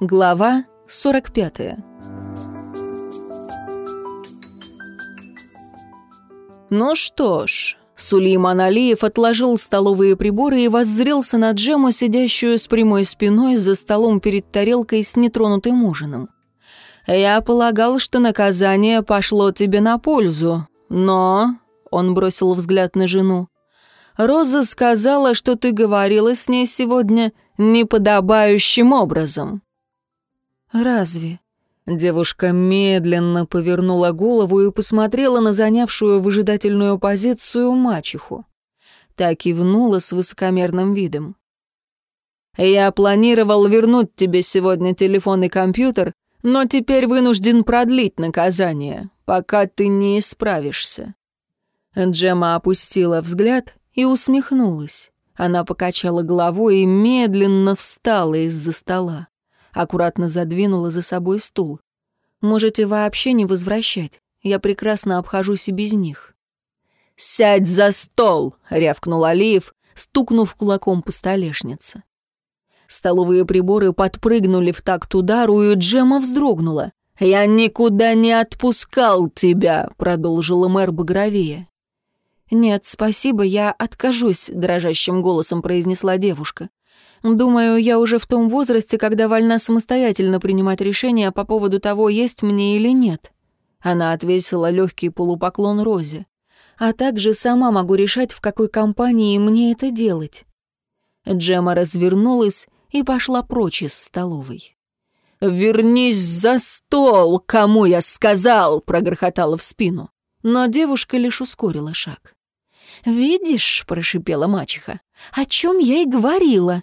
Глава 45 Ну что ж, Сулейман Алиев отложил столовые приборы и воззрелся на Джему, сидящую с прямой спиной за столом перед тарелкой с нетронутым ужином. «Я полагал, что наказание пошло тебе на пользу, но...» — он бросил взгляд на жену. «Роза сказала, что ты говорила с ней сегодня неподобающим образом». «Разве?» Девушка медленно повернула голову и посмотрела на занявшую выжидательную позицию мачеху. Так кивнула с высокомерным видом. «Я планировал вернуть тебе сегодня телефон и компьютер, но теперь вынужден продлить наказание, пока ты не исправишься». Джема опустила взгляд и усмехнулась. Она покачала головой и медленно встала из-за стола аккуратно задвинула за собой стул. «Можете вообще не возвращать. Я прекрасно обхожусь и без них». «Сядь за стол!» — рявкнул Алиев, стукнув кулаком по столешнице. Столовые приборы подпрыгнули в такт удару, и Джема вздрогнула. «Я никуда не отпускал тебя», — продолжила мэр Багровея. «Нет, спасибо, я откажусь», — дрожащим голосом произнесла девушка. Думаю, я уже в том возрасте, когда вольна самостоятельно принимать решения по поводу того, есть мне или нет. Она отвесила легкий полупоклон Розе. А также сама могу решать, в какой компании мне это делать. Джема развернулась и пошла прочь из столовой. «Вернись за стол, кому я сказал!» — прогрохотала в спину. Но девушка лишь ускорила шаг. «Видишь», — прошипела мачеха, — «о чем я и говорила.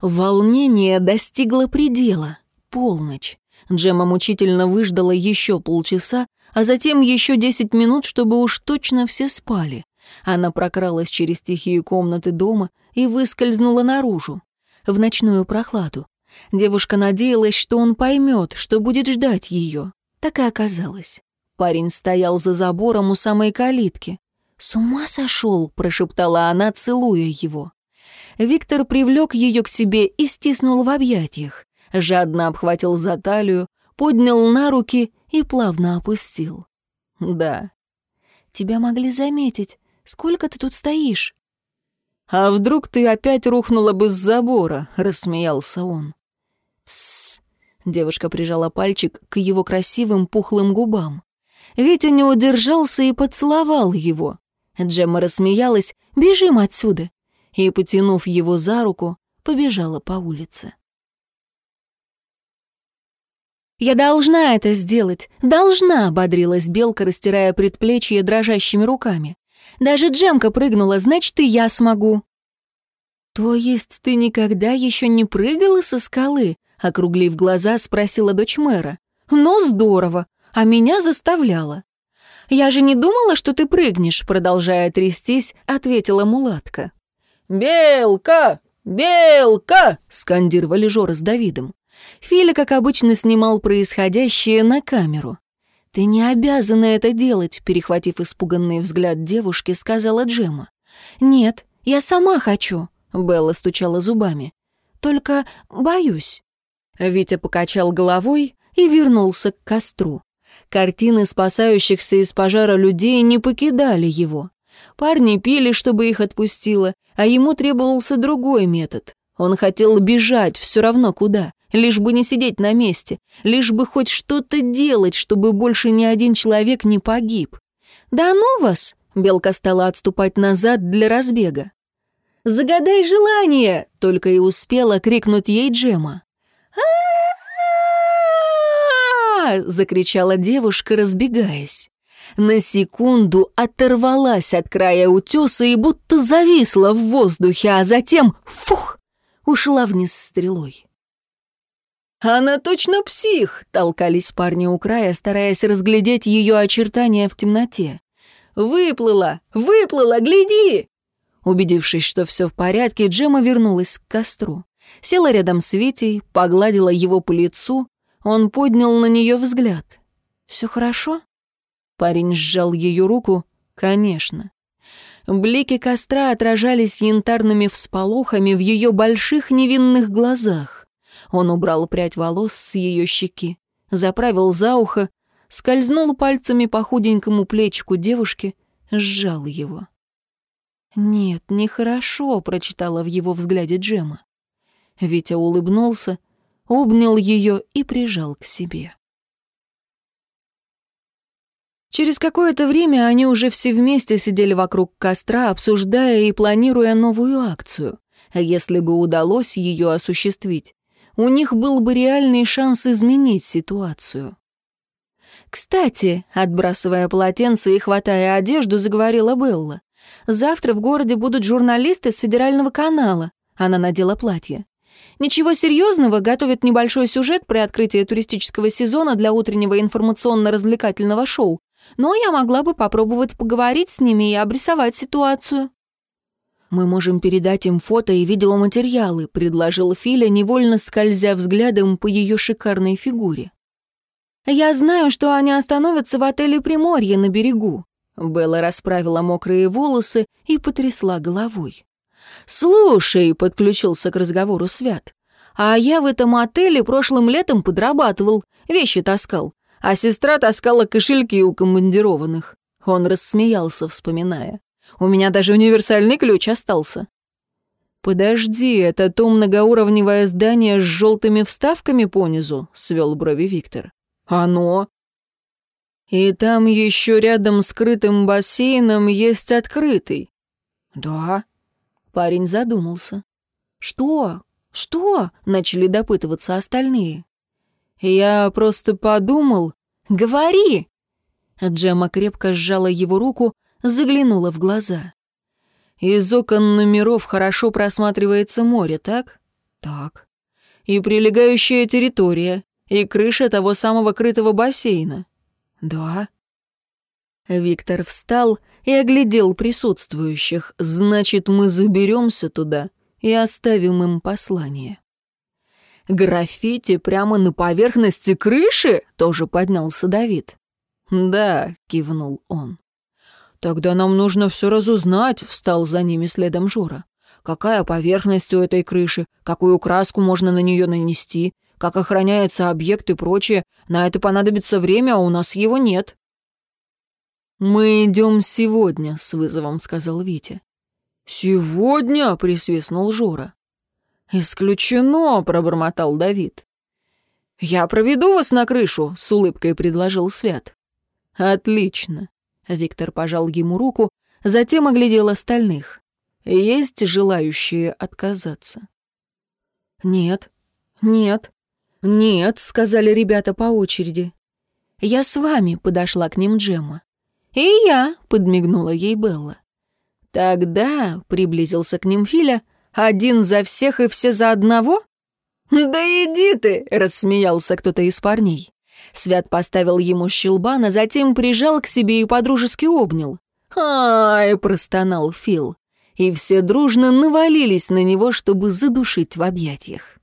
Волнение достигло предела. Полночь. Джема мучительно выждала еще полчаса, а затем еще десять минут, чтобы уж точно все спали. Она прокралась через тихие комнаты дома и выскользнула наружу, в ночную прохладу. Девушка надеялась, что он поймет, что будет ждать ее. Так и оказалось. Парень стоял за забором у самой калитки. «С ума сошел!» — прошептала она, целуя его. Виктор привлек ее к себе и стиснул в объятиях, жадно обхватил за талию, поднял на руки и плавно опустил. «Да». «Тебя могли заметить. Сколько ты тут стоишь?» «А вдруг ты опять рухнула бы с забора?» — рассмеялся он. «Тссс». Девушка прижала пальчик к его красивым пухлым губам. Витя не удержался и поцеловал его. Джемма рассмеялась. «Бежим отсюда и, потянув его за руку, побежала по улице. «Я должна это сделать! Должна!» — бодрилась Белка, растирая предплечье дрожащими руками. «Даже Джемка прыгнула, значит, и я смогу!» «То есть ты никогда еще не прыгала со скалы?» — округлив глаза, спросила дочь мэра. «Ну, здорово! А меня заставляла!» «Я же не думала, что ты прыгнешь», — продолжая трястись, ответила мулатка. «Белка! Белка!» — скандировали Жора с Давидом. Филя, как обычно, снимал происходящее на камеру. «Ты не обязана это делать», — перехватив испуганный взгляд девушки, сказала Джема. «Нет, я сама хочу», — Белла стучала зубами. «Только боюсь». Витя покачал головой и вернулся к костру. Картины спасающихся из пожара людей не покидали его. Парни пили, чтобы их отпустило, а ему требовался другой метод. Он хотел бежать все равно куда, лишь бы не сидеть на месте, лишь бы хоть что-то делать, чтобы больше ни один человек не погиб. «Да ну вас!» — Белка стала отступать назад для разбега. «Загадай желание!» — только и успела крикнуть ей Джема. Закричала девушка, разбегаясь на секунду оторвалась от края утеса и будто зависла в воздухе, а затем, фух, ушла вниз стрелой. «Она точно псих!» — толкались парни у края, стараясь разглядеть ее очертания в темноте. «Выплыла! Выплыла! Гляди!» Убедившись, что все в порядке, Джема вернулась к костру. Села рядом с Витей, погладила его по лицу. Он поднял на нее взгляд. «Все хорошо?» Парень сжал ее руку. «Конечно». Блики костра отражались янтарными всполохами в ее больших невинных глазах. Он убрал прядь волос с ее щеки, заправил за ухо, скользнул пальцами по худенькому плечику девушки, сжал его. «Нет, нехорошо», — прочитала в его взгляде Джема. Витя улыбнулся, обнял ее и прижал к себе. Через какое-то время они уже все вместе сидели вокруг костра, обсуждая и планируя новую акцию. Если бы удалось ее осуществить, у них был бы реальный шанс изменить ситуацию. «Кстати», — отбрасывая полотенце и хватая одежду, заговорила Белла, «завтра в городе будут журналисты с федерального канала». Она надела платье. Ничего серьезного, готовят небольшой сюжет при открытии туристического сезона для утреннего информационно-развлекательного шоу. Но я могла бы попробовать поговорить с ними и обрисовать ситуацию. «Мы можем передать им фото и видеоматериалы», — предложил Филя, невольно скользя взглядом по ее шикарной фигуре. «Я знаю, что они остановятся в отеле «Приморье» на берегу». Белла расправила мокрые волосы и потрясла головой. «Слушай», — подключился к разговору Свят, «а я в этом отеле прошлым летом подрабатывал, вещи таскал, а сестра таскала кошельки у командированных». Он рассмеялся, вспоминая. «У меня даже универсальный ключ остался». «Подожди, это то многоуровневое здание с желтыми вставками понизу?» — свел брови Виктор. «Оно?» «И там еще рядом с крытым бассейном есть открытый». «Да», Парень задумался. «Что? Что?» — начали допытываться остальные. «Я просто подумал...» «Говори!» Джема крепко сжала его руку, заглянула в глаза. «Из окон номеров хорошо просматривается море, так?» «Так». «И прилегающая территория, и крыша того самого крытого бассейна?» «Да». Виктор встал и оглядел присутствующих. «Значит, мы заберемся туда и оставим им послание». «Граффити прямо на поверхности крыши?» — тоже поднялся Давид. «Да», — кивнул он. «Тогда нам нужно все разузнать», — встал за ними следом Жора. «Какая поверхность у этой крыши? Какую краску можно на нее нанести? Как охраняется объект и прочее? На это понадобится время, а у нас его нет». «Мы идем сегодня», — с вызовом сказал Витя. «Сегодня?» — присвистнул Жора. «Исключено», — пробормотал Давид. «Я проведу вас на крышу», — с улыбкой предложил Свят. «Отлично». Виктор пожал ему руку, затем оглядел остальных. «Есть желающие отказаться?» «Нет, нет, нет», — сказали ребята по очереди. «Я с вами», — подошла к ним Джемма. «И я», — подмигнула ей Белла. «Тогда», — приблизился к ним Филя, — «один за всех и все за одного?» «Да иди ты!» — рассмеялся кто-то из парней. Свят поставил ему щелбан, а затем прижал к себе и подружески обнял. «Ай!» — простонал Фил. И все дружно навалились на него, чтобы задушить в объятиях.